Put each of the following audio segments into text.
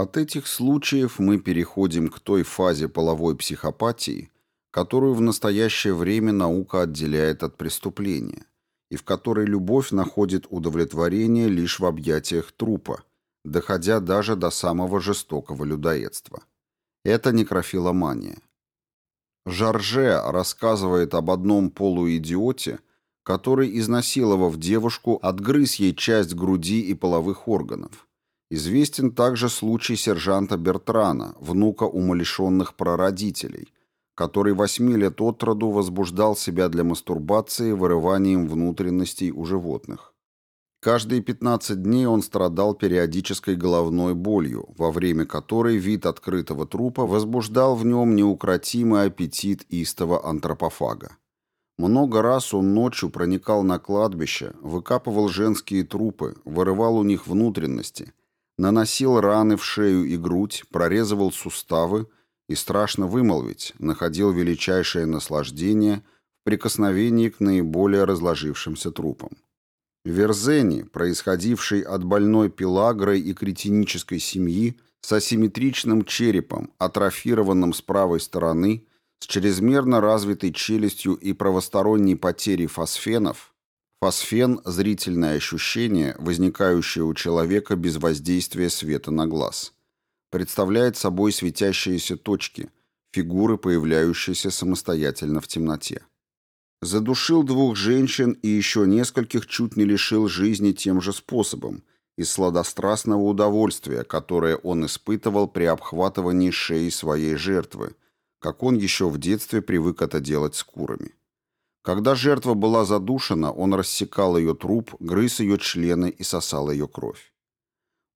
От этих случаев мы переходим к той фазе половой психопатии, которую в настоящее время наука отделяет от преступления, и в которой любовь находит удовлетворение лишь в объятиях трупа, доходя даже до самого жестокого людоедства. Это некрофиломания. Жарже рассказывает об одном полуидиоте, который, изнасиловав девушку, отгрыз ей часть груди и половых органов. Известен также случай сержанта Бертрана, внука умалишенных прародителей, который восьми лет от роду возбуждал себя для мастурбации вырыванием внутренностей у животных. Каждые 15 дней он страдал периодической головной болью, во время которой вид открытого трупа возбуждал в нем неукротимый аппетит истого антропофага. Много раз он ночью проникал на кладбище, выкапывал женские трупы, вырывал у них внутренности, наносил раны в шею и грудь, прорезывал суставы и, страшно вымолвить, находил величайшее наслаждение в прикосновении к наиболее разложившимся трупам. Верзени, происходивший от больной пелагрой и кретинической семьи, с асимметричным черепом, атрофированным с правой стороны, с чрезмерно развитой челюстью и правосторонней потерей фосфенов, фосфен – зрительное ощущение, возникающее у человека без воздействия света на глаз, представляет собой светящиеся точки, фигуры, появляющиеся самостоятельно в темноте. Задушил двух женщин и еще нескольких чуть не лишил жизни тем же способом, из сладострастного удовольствия, которое он испытывал при обхватывании шеи своей жертвы, как он еще в детстве привык это делать с курами. Когда жертва была задушена, он рассекал ее труп, грыз ее члены и сосал ее кровь.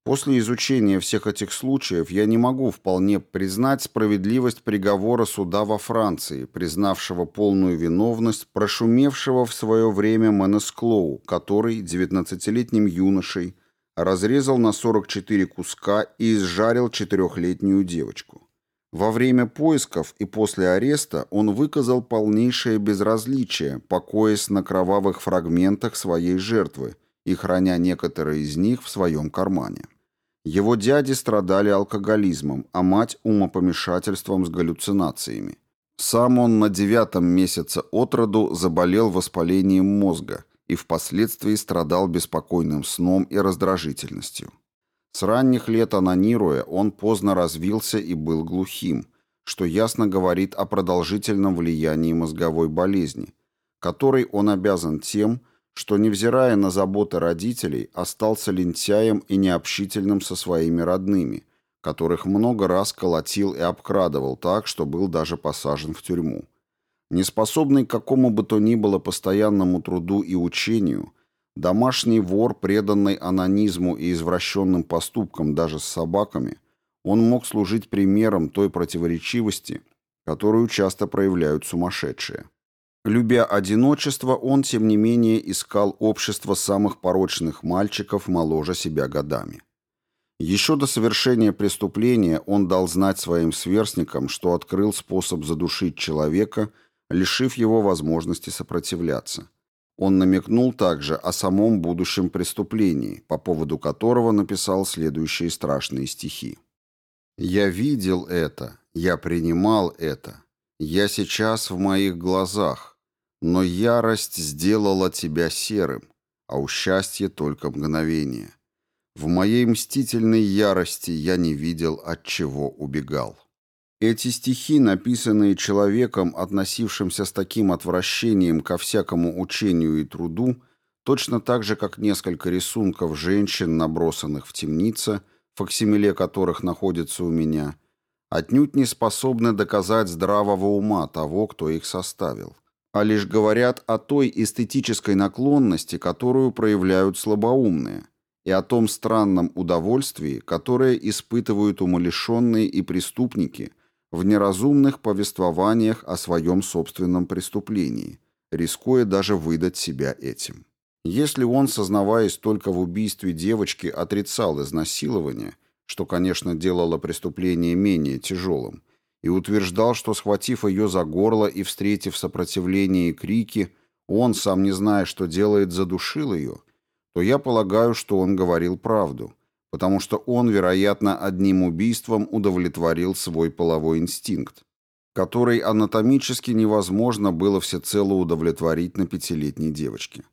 После изучения всех этих случаев я не могу вполне признать справедливость приговора суда во Франции, признавшего полную виновность прошумевшего в свое время Менесклоу, который 19-летним юношей разрезал на 44 куска и изжарил четырехлетнюю девочку. Во время поисков и после ареста он выказал полнейшее безразличие, покоясь на кровавых фрагментах своей жертвы и храня некоторые из них в своем кармане. Его дяди страдали алкоголизмом, а мать – умопомешательством с галлюцинациями. Сам он на девятом месяце от роду заболел воспалением мозга и впоследствии страдал беспокойным сном и раздражительностью. С ранних лет анонируя, он поздно развился и был глухим, что ясно говорит о продолжительном влиянии мозговой болезни, которой он обязан тем, что, невзирая на заботы родителей, остался лентяем и необщительным со своими родными, которых много раз колотил и обкрадывал так, что был даже посажен в тюрьму. Неспособный к какому бы то ни было постоянному труду и учению, домашний вор, преданный анонизму и извращенным поступкам даже с собаками, он мог служить примером той противоречивости, которую часто проявляют сумасшедшие. Любя одиночество, он, тем не менее, искал общество самых порочных мальчиков моложе себя годами. Еще до совершения преступления он дал знать своим сверстникам, что открыл способ задушить человека, лишив его возможности сопротивляться. Он намекнул также о самом будущем преступлении, по поводу которого написал следующие страшные стихи. «Я видел это, я принимал это, я сейчас в моих глазах, но ярость сделала тебя серым, а у счастья только мгновение. В моей мстительной ярости я не видел, от чего убегал. Эти стихи, написанные человеком, относившимся с таким отвращением ко всякому учению и труду, точно так же, как несколько рисунков женщин, набросанных в темнице, факсимиле которых находится у меня, отнюдь не способны доказать здравого ума того, кто их составил а лишь говорят о той эстетической наклонности, которую проявляют слабоумные, и о том странном удовольствии, которое испытывают умалишенные и преступники в неразумных повествованиях о своем собственном преступлении, рискуя даже выдать себя этим. Если он, сознаваясь только в убийстве девочки, отрицал изнасилование, что, конечно, делало преступление менее тяжелым, и утверждал, что, схватив ее за горло и встретив сопротивление и крики, он, сам не зная, что делает, задушил ее, то я полагаю, что он говорил правду, потому что он, вероятно, одним убийством удовлетворил свой половой инстинкт, который анатомически невозможно было всецело удовлетворить на пятилетней девочке.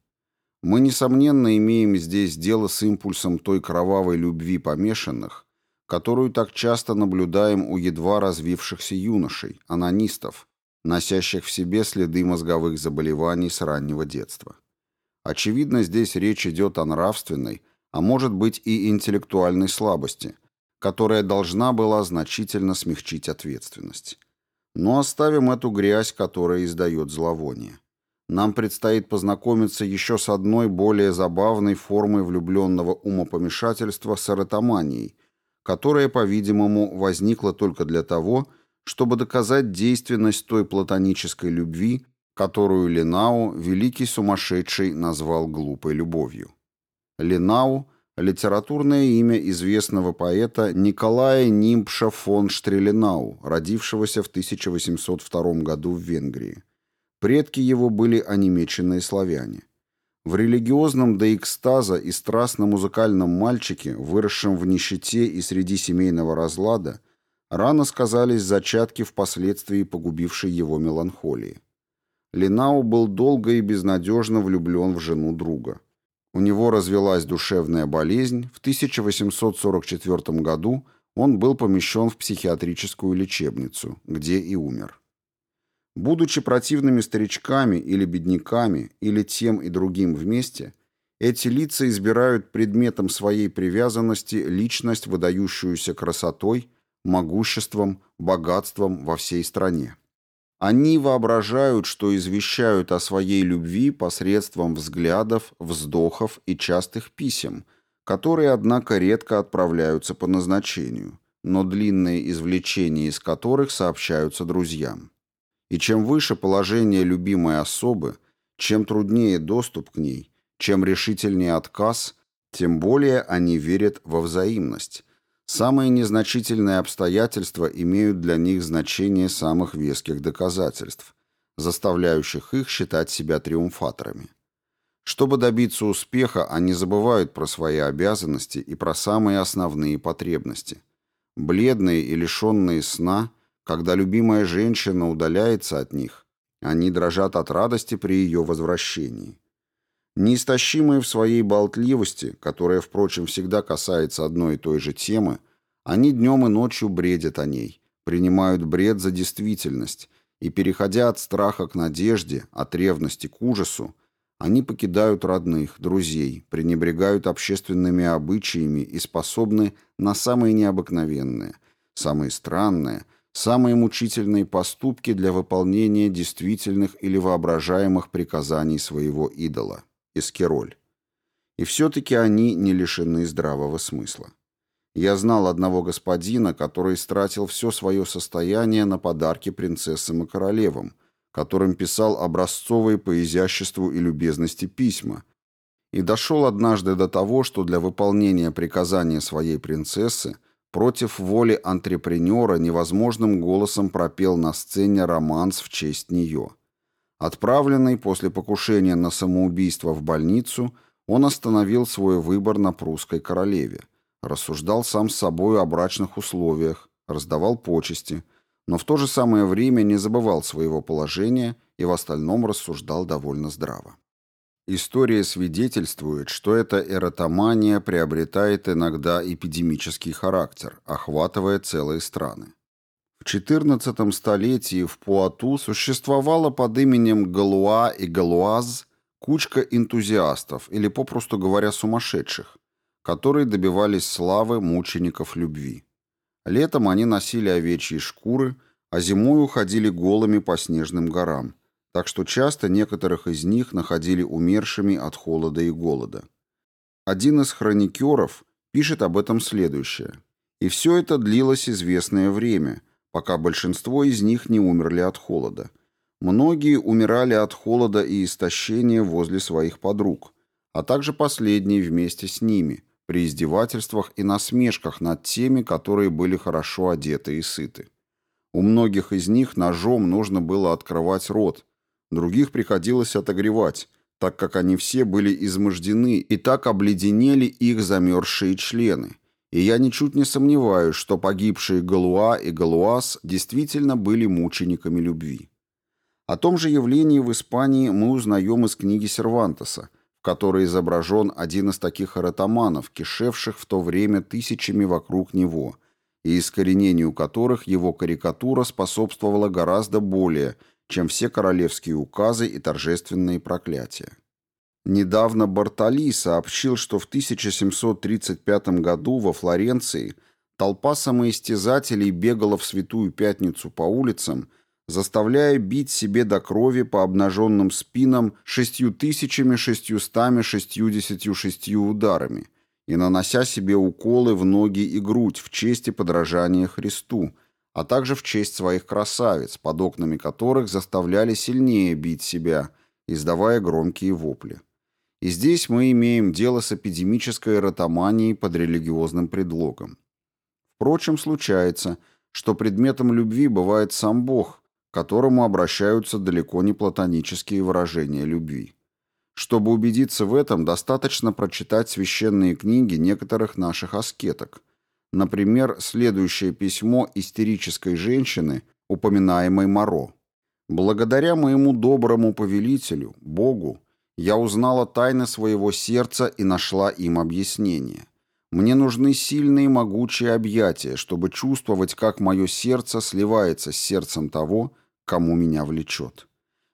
Мы, несомненно, имеем здесь дело с импульсом той кровавой любви помешанных, которую так часто наблюдаем у едва развившихся юношей, анонистов, носящих в себе следы мозговых заболеваний с раннего детства. Очевидно, здесь речь идет о нравственной, а может быть и интеллектуальной слабости, которая должна была значительно смягчить ответственность. Но оставим эту грязь, которая издает зловоние. Нам предстоит познакомиться еще с одной более забавной формой влюбленного умопомешательства с эротоманией – которая, по-видимому, возникла только для того, чтобы доказать действенность той платонической любви, которую Ленау, великий сумасшедший, назвал глупой любовью. Ленау – литературное имя известного поэта Николая Нимпша фон Штреленау, родившегося в 1802 году в Венгрии. Предки его были онемеченные славяне. В религиозном до и страстно-музыкальном мальчике, выросшем в нищете и среди семейного разлада, рано сказались зачатки впоследствии погубившей его меланхолии. Линау был долго и безнадежно влюблен в жену друга. У него развелась душевная болезнь, в 1844 году он был помещен в психиатрическую лечебницу, где и умер. Будучи противными старичками или бедняками, или тем и другим вместе, эти лица избирают предметом своей привязанности личность, выдающуюся красотой, могуществом, богатством во всей стране. Они воображают, что извещают о своей любви посредством взглядов, вздохов и частых писем, которые, однако, редко отправляются по назначению, но длинные извлечения из которых сообщаются друзьям. И чем выше положение любимой особы, чем труднее доступ к ней, чем решительнее отказ, тем более они верят во взаимность. Самые незначительные обстоятельства имеют для них значение самых веских доказательств, заставляющих их считать себя триумфаторами. Чтобы добиться успеха, они забывают про свои обязанности и про самые основные потребности. Бледные и лишенные сна – когда любимая женщина удаляется от них, они дрожат от радости при ее возвращении. Неистощимые в своей болтливости, которая, впрочем, всегда касается одной и той же темы, они днем и ночью бредят о ней, принимают бред за действительность, и, переходя от страха к надежде, от ревности к ужасу, они покидают родных, друзей, пренебрегают общественными обычаями и способны на самые необыкновенные, самые странные – самые мучительные поступки для выполнения действительных или воображаемых приказаний своего идола, Эскероль. И все-таки они не лишены здравого смысла. Я знал одного господина, который стратил все свое состояние на подарки принцессам и королевам, которым писал образцовые по изяществу и любезности письма, и дошел однажды до того, что для выполнения приказания своей принцессы – Против воли антрепренера невозможным голосом пропел на сцене романс в честь нее. Отправленный после покушения на самоубийство в больницу, он остановил свой выбор на прусской королеве, рассуждал сам с собой о брачных условиях, раздавал почести, но в то же самое время не забывал своего положения и в остальном рассуждал довольно здраво. История свидетельствует, что эта эротомания приобретает иногда эпидемический характер, охватывая целые страны. XIV столетии в Пуату существовала под именем Галуа и Галуаз кучка энтузиастов, или, попросту говоря, сумасшедших, которые добивались славы мучеников любви. Летом они носили овечьи шкуры, а зимой уходили голыми по снежным горам, так что часто некоторых из них находили умершими от холода и голода. Один из хроникеров пишет об этом следующее. И все это длилось известное время, пока большинство из них не умерли от холода. Многие умирали от холода и истощения возле своих подруг, а также последние вместе с ними, при издевательствах и насмешках над теми, которые были хорошо одеты и сыты. У многих из них ножом нужно было открывать рот, Других приходилось отогревать, так как они все были измождены и так обледенели их замерзшие члены, И я ничуть не сомневаюсь, что погибшие Галуа и Галуас действительно были мучениками любви. О том же явлении в Испании мы узнаем из книги Сервантеса, в которой изображен один из таких эротоманов, кишевших в то время тысячами вокруг него, и искоренению которых его карикатура способствовала гораздо более, чем все королевские указы и торжественные проклятия. Недавно Бартоли сообщил, что в 1735 году во Флоренции толпа самоистязателей бегала в Святую Пятницу по улицам, заставляя бить себе до крови по обнаженным спинам 6666 ударами и нанося себе уколы в ноги и грудь в честь и подражания Христу, а также в честь своих красавиц, под окнами которых заставляли сильнее бить себя, издавая громкие вопли. И здесь мы имеем дело с эпидемической эротоманией под религиозным предлогом. Впрочем, случается, что предметом любви бывает сам Бог, к которому обращаются далеко не платонические выражения любви. Чтобы убедиться в этом, достаточно прочитать священные книги некоторых наших аскеток. Например, следующее письмо истерической женщины, упоминаемой Моро. «Благодаря моему доброму повелителю, Богу, я узнала тайны своего сердца и нашла им объяснение. Мне нужны сильные могучие объятия, чтобы чувствовать, как мое сердце сливается с сердцем того, кому меня влечет.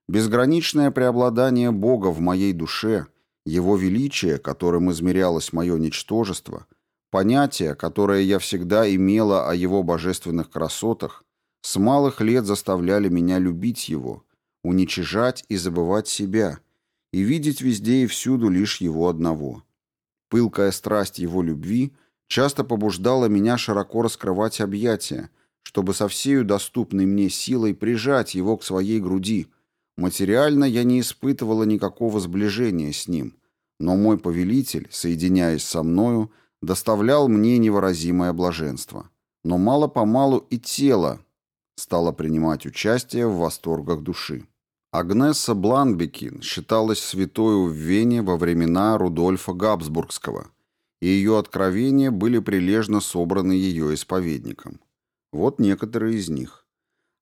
Безграничное преобладание Бога в моей душе, Его величие, которым измерялось мое ничтожество, понятие, которое я всегда имела о Его божественных красотах, с малых лет заставляли меня любить Его, уничижать и забывать себя – и видеть везде и всюду лишь его одного. Пылкая страсть его любви часто побуждала меня широко раскрывать объятия, чтобы со всею доступной мне силой прижать его к своей груди. Материально я не испытывала никакого сближения с ним, но мой повелитель, соединяясь со мною, доставлял мне невыразимое блаженство. Но мало-помалу и тело стало принимать участие в восторгах души. Агнесса Бланбекин считалась святой в Вене во времена Рудольфа Габсбургского, и ее откровения были прилежно собраны ее исповедником. Вот некоторые из них.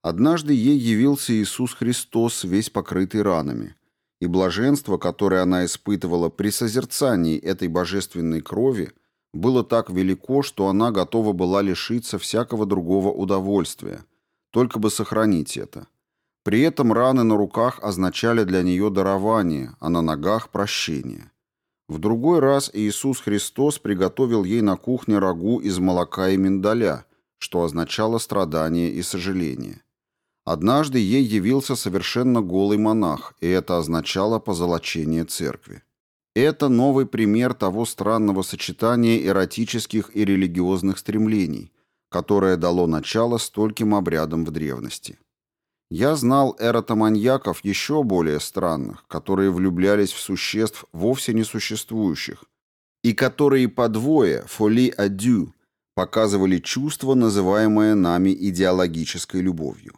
Однажды ей явился Иисус Христос, весь покрытый ранами, и блаженство, которое она испытывала при созерцании этой божественной крови, было так велико, что она готова была лишиться всякого другого удовольствия, только бы сохранить это. При этом раны на руках означали для нее дарование, а на ногах – прощение. В другой раз Иисус Христос приготовил ей на кухне рагу из молока и миндаля, что означало страдание и сожаление. Однажды ей явился совершенно голый монах, и это означало позолочение церкви. Это новый пример того странного сочетания эротических и религиозных стремлений, которое дало начало стольким обрядам в древности. Я знал эротоманьяков еще более странных, которые влюблялись в существ вовсе не существующих, и которые по двое, фоли адю, показывали чувство, называемое нами идеологической любовью.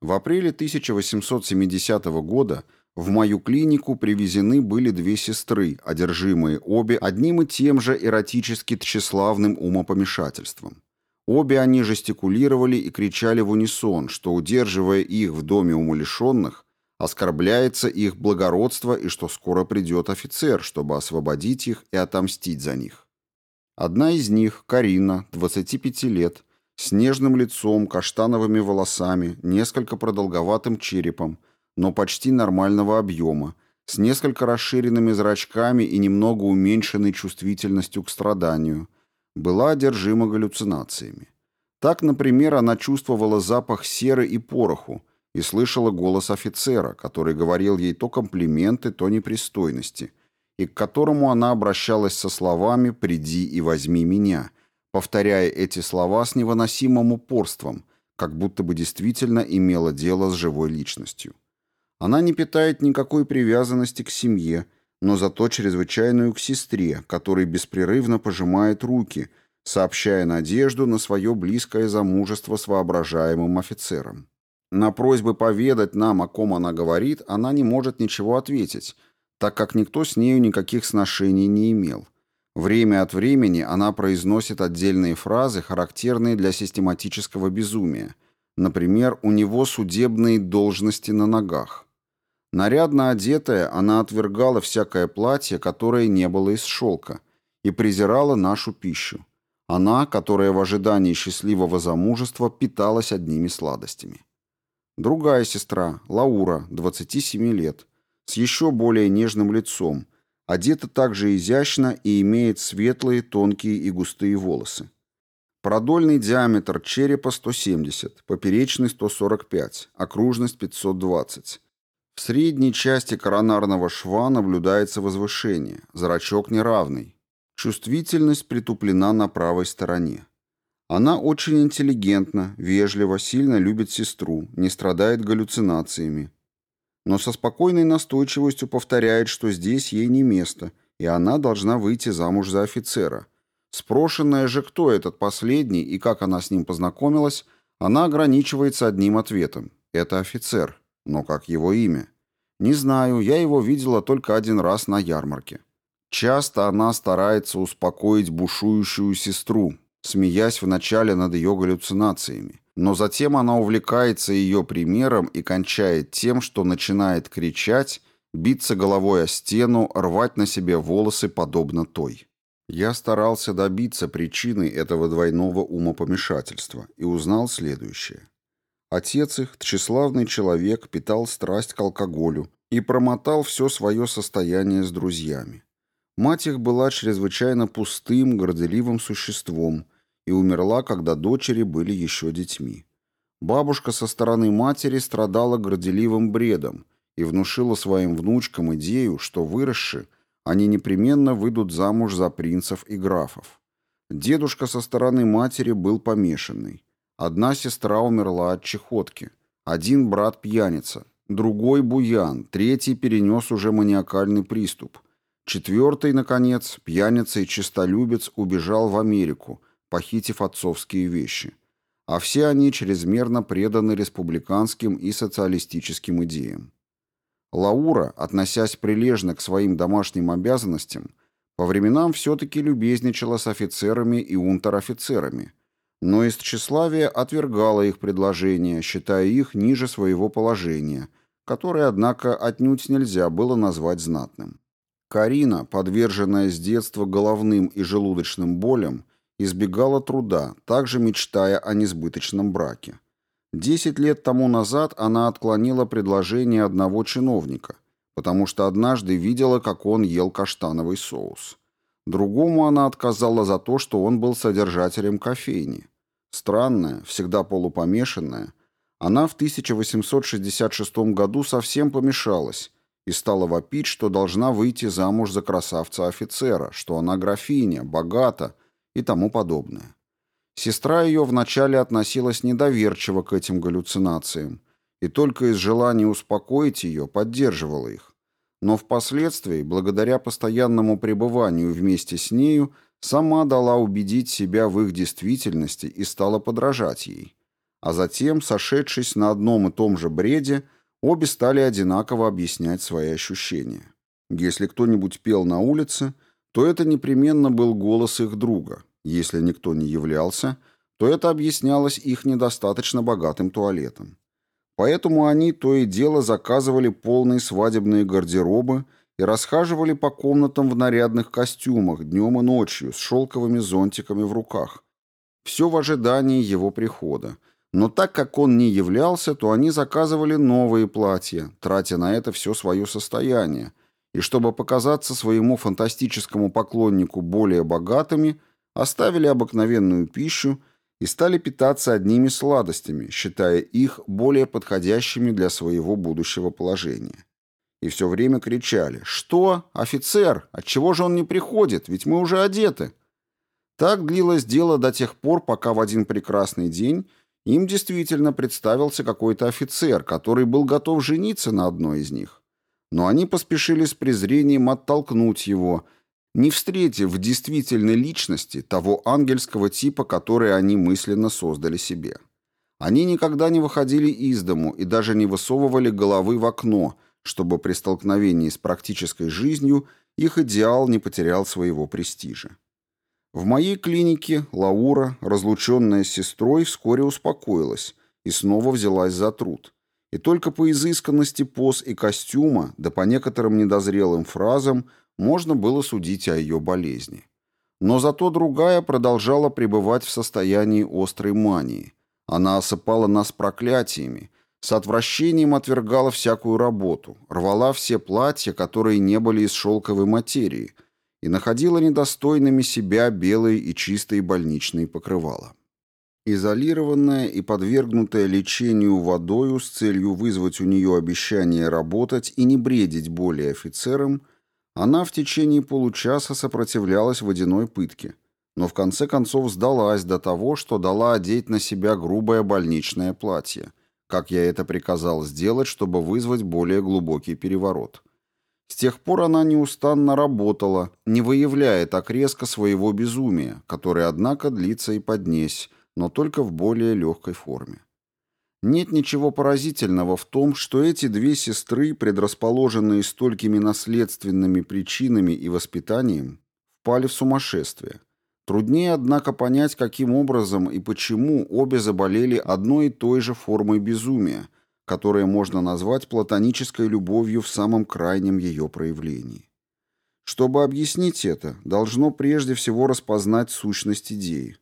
В апреле 1870 года в мою клинику привезены были две сестры, одержимые обе одним и тем же эротически тщеславным умопомешательством. Обе они жестикулировали и кричали в унисон, что, удерживая их в доме умалишенных, оскорбляется их благородство и что скоро придет офицер, чтобы освободить их и отомстить за них. Одна из них, Карина, 25 лет, с нежным лицом, каштановыми волосами, несколько продолговатым черепом, но почти нормального объема, с несколько расширенными зрачками и немного уменьшенной чувствительностью к страданию – была одержима галлюцинациями. Так, например, она чувствовала запах серы и пороху и слышала голос офицера, который говорил ей то комплименты, то непристойности, и к которому она обращалась со словами «приди и возьми меня», повторяя эти слова с невыносимым упорством, как будто бы действительно имела дело с живой личностью. Она не питает никакой привязанности к семье, но зато чрезвычайную к сестре, который беспрерывно пожимает руки, сообщая надежду на свое близкое замужество с воображаемым офицером. На просьбы поведать нам, о ком она говорит, она не может ничего ответить, так как никто с нею никаких сношений не имел. Время от времени она произносит отдельные фразы, характерные для систематического безумия. Например, у него судебные должности на ногах. Нарядно одетая, она отвергала всякое платье, которое не было из шелка, и презирала нашу пищу. Она, которая в ожидании счастливого замужества питалась одними сладостями. Другая сестра, Лаура, 27 лет, с еще более нежным лицом, одета также изящно и имеет светлые, тонкие и густые волосы. Продольный диаметр черепа 170, поперечный 145, окружность 520. В средней части коронарного шва наблюдается возвышение, зрачок неравный. Чувствительность притуплена на правой стороне. Она очень интеллигентна, вежлива, сильно любит сестру, не страдает галлюцинациями. Но со спокойной настойчивостью повторяет, что здесь ей не место, и она должна выйти замуж за офицера. Спрошенная же, кто этот последний и как она с ним познакомилась, она ограничивается одним ответом. Это офицер. Но как его имя? Не знаю, я его видела только один раз на ярмарке. Часто она старается успокоить бушующую сестру, смеясь вначале над ее галлюцинациями. Но затем она увлекается ее примером и кончает тем, что начинает кричать, биться головой о стену, рвать на себе волосы, подобно той. Я старался добиться причины этого двойного умопомешательства и узнал следующее. Отец их, тщеславный человек, питал страсть к алкоголю и промотал все свое состояние с друзьями. Мать их была чрезвычайно пустым, горделивым существом и умерла, когда дочери были еще детьми. Бабушка со стороны матери страдала горделивым бредом и внушила своим внучкам идею, что выросши, они непременно выйдут замуж за принцев и графов. Дедушка со стороны матери был помешанный. Одна сестра умерла от чехотки, один брат пьяница, другой буян, третий перенес уже маниакальный приступ. Четвертый, наконец, пьяница и честолюбец убежал в Америку, похитив отцовские вещи. А все они чрезмерно преданы республиканским и социалистическим идеям. Лаура, относясь прилежно к своим домашним обязанностям, по временам все-таки любезничала с офицерами и унтер-офицерами – но из тщеславия отвергала их предложения, считая их ниже своего положения, которое, однако, отнюдь нельзя было назвать знатным. Карина, подверженная с детства головным и желудочным болям, избегала труда, также мечтая о несбыточном браке. Десять лет тому назад она отклонила предложение одного чиновника, потому что однажды видела, как он ел каштановый соус. Другому она отказала за то, что он был содержателем кофейни. Странная, всегда полупомешанная, она в 1866 году совсем помешалась и стала вопить, что должна выйти замуж за красавца-офицера, что она графиня, богата и тому подобное. Сестра ее вначале относилась недоверчиво к этим галлюцинациям и только из желания успокоить ее поддерживала их но впоследствии, благодаря постоянному пребыванию вместе с нею, сама дала убедить себя в их действительности и стала подражать ей. А затем, сошедшись на одном и том же бреде, обе стали одинаково объяснять свои ощущения. Если кто-нибудь пел на улице, то это непременно был голос их друга. Если никто не являлся, то это объяснялось их недостаточно богатым туалетом. Поэтому они то и дело заказывали полные свадебные гардеробы и расхаживали по комнатам в нарядных костюмах днем и ночью с шелковыми зонтиками в руках. Все в ожидании его прихода. Но так как он не являлся, то они заказывали новые платья, тратя на это все свое состояние, и чтобы показаться своему фантастическому поклоннику более богатыми, оставили обыкновенную пищу и стали питаться одними сладостями, считая их более подходящими для своего будущего положения. И все время кричали «Что? Офицер? Отчего же он не приходит? Ведь мы уже одеты!» Так длилось дело до тех пор, пока в один прекрасный день им действительно представился какой-то офицер, который был готов жениться на одной из них. Но они поспешили с презрением оттолкнуть его – не встретив в действительной личности того ангельского типа, который они мысленно создали себе. Они никогда не выходили из дому и даже не высовывали головы в окно, чтобы при столкновении с практической жизнью их идеал не потерял своего престижа. В моей клинике Лаура, разлученная с сестрой, вскоре успокоилась и снова взялась за труд. И только по изысканности поз и костюма, да по некоторым недозрелым фразам, можно было судить о ее болезни. Но зато другая продолжала пребывать в состоянии острой мании. Она осыпала нас проклятиями, с отвращением отвергала всякую работу, рвала все платья, которые не были из шелковой материи, и находила недостойными себя белые и чистые больничные покрывала. Изолированная и подвергнутая лечению водою с целью вызвать у нее обещание работать и не бредить более офицерам, она в течение получаса сопротивлялась водяной пытке, но в конце концов сдалась до того, что дала одеть на себя грубое больничное платье, как я это приказал сделать, чтобы вызвать более глубокий переворот. С тех пор она неустанно работала, не выявляя так резко своего безумия, которое, однако, длится и поднесь, но только в более легкой форме. Нет ничего поразительного в том, что эти две сестры, предрасположенные столькими наследственными причинами и воспитанием, впали в сумасшествие. Труднее, однако, понять, каким образом и почему обе заболели одной и той же формой безумия, которое можно назвать платонической любовью в самом крайнем ее проявлении. Чтобы объяснить это, должно прежде всего распознать сущность идеи.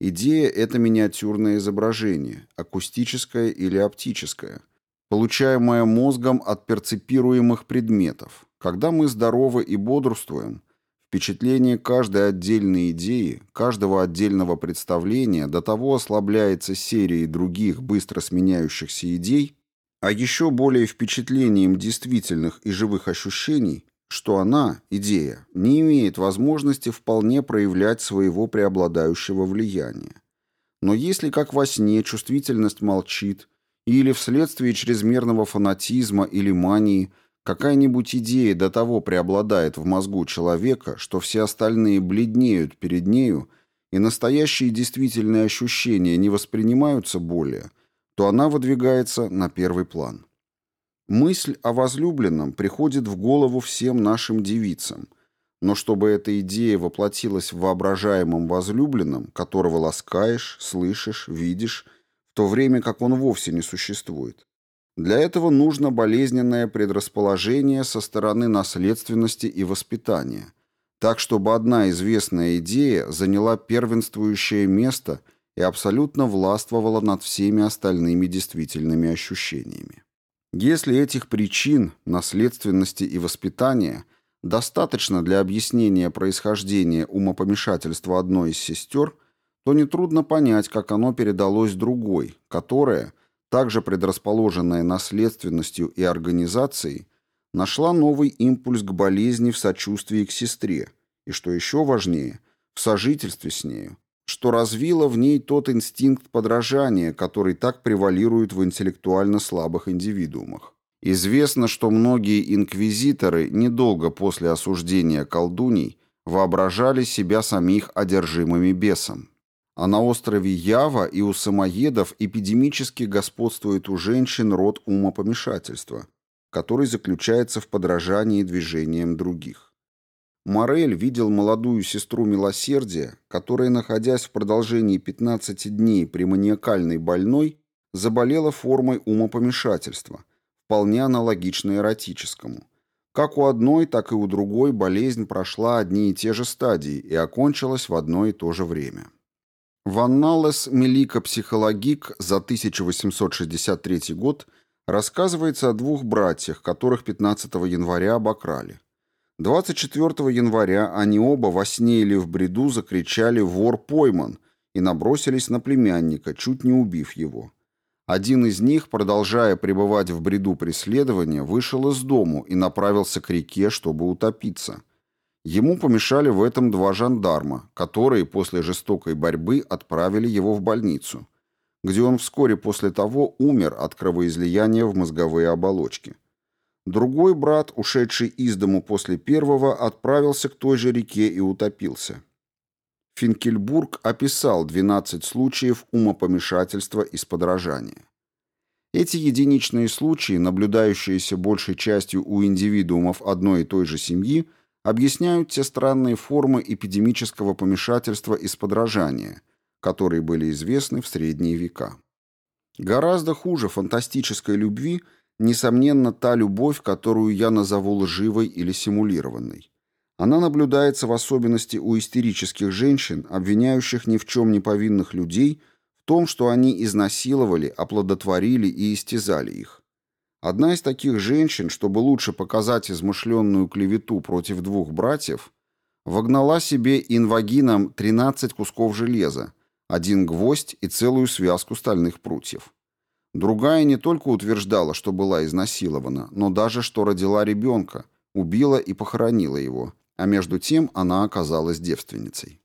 Идея – это миниатюрное изображение, акустическое или оптическое, получаемое мозгом от перцепируемых предметов. Когда мы здоровы и бодрствуем – Впечатление каждой отдельной идеи, каждого отдельного представления до того ослабляется серией других быстро сменяющихся идей, а еще более впечатлением действительных и живых ощущений, что она, идея, не имеет возможности вполне проявлять своего преобладающего влияния. Но если, как во сне, чувствительность молчит, или вследствие чрезмерного фанатизма или мании – Какая-нибудь идея до того преобладает в мозгу человека, что все остальные бледнеют перед нею, и настоящие действительные ощущения не воспринимаются более, то она выдвигается на первый план. Мысль о возлюбленном приходит в голову всем нашим девицам, но чтобы эта идея воплотилась в воображаемом возлюбленном, которого ласкаешь, слышишь, видишь, в то время как он вовсе не существует, для этого нужно болезненное предрасположение со стороны наследственности и воспитания, так чтобы одна известная идея заняла первенствующее место и абсолютно властвовала над всеми остальными действительными ощущениями. Если этих причин, наследственности и воспитания достаточно для объяснения происхождения умопомешательства одной из сестер, то нетрудно понять, как оно передалось другой, которая – также предрасположенная наследственностью и организацией, нашла новый импульс к болезни в сочувствии к сестре, и, что еще важнее, в сожительстве с нею, что развило в ней тот инстинкт подражания, который так превалирует в интеллектуально слабых индивидуумах. Известно, что многие инквизиторы недолго после осуждения колдуний воображали себя самих одержимыми бесом. А на острове Ява и у самоедов эпидемически господствует у женщин род умопомешательства, который заключается в подражании движениям других. Морель видел молодую сестру милосердия, которая, находясь в продолжении 15 дней при маниакальной больной, заболела формой умопомешательства, вполне аналогичной эротическому. Как у одной, так и у другой болезнь прошла одни и те же стадии и окончилась в одно и то же время. В Анналес Мелика Психологик за 1863 год рассказывается о двух братьях, которых 15 января обокрали. 24 января они оба во сне или в бреду закричали «Вор пойман!» и набросились на племянника, чуть не убив его. Один из них, продолжая пребывать в бреду преследования, вышел из дому и направился к реке, чтобы утопиться. Ему помешали в этом два жандарма, которые после жестокой борьбы отправили его в больницу, где он вскоре после того умер от кровоизлияния в мозговые оболочки. Другой брат, ушедший из дому после первого, отправился к той же реке и утопился. Финкельбург описал 12 случаев умопомешательства из подражания. Эти единичные случаи, наблюдающиеся большей частью у индивидуумов одной и той же семьи, объясняют те странные формы эпидемического помешательства из подражания, которые были известны в средние века. Гораздо хуже фантастической любви, несомненно, та любовь, которую я назову лживой или симулированной. Она наблюдается в особенности у истерических женщин, обвиняющих ни в чем не повинных людей в том, что они изнасиловали, оплодотворили и истязали их. Одна из таких женщин, чтобы лучше показать измышленную клевету против двух братьев, вогнала себе инвагином 13 кусков железа, один гвоздь и целую связку стальных прутьев. Другая не только утверждала, что была изнасилована, но даже что родила ребенка, убила и похоронила его, а между тем она оказалась девственницей.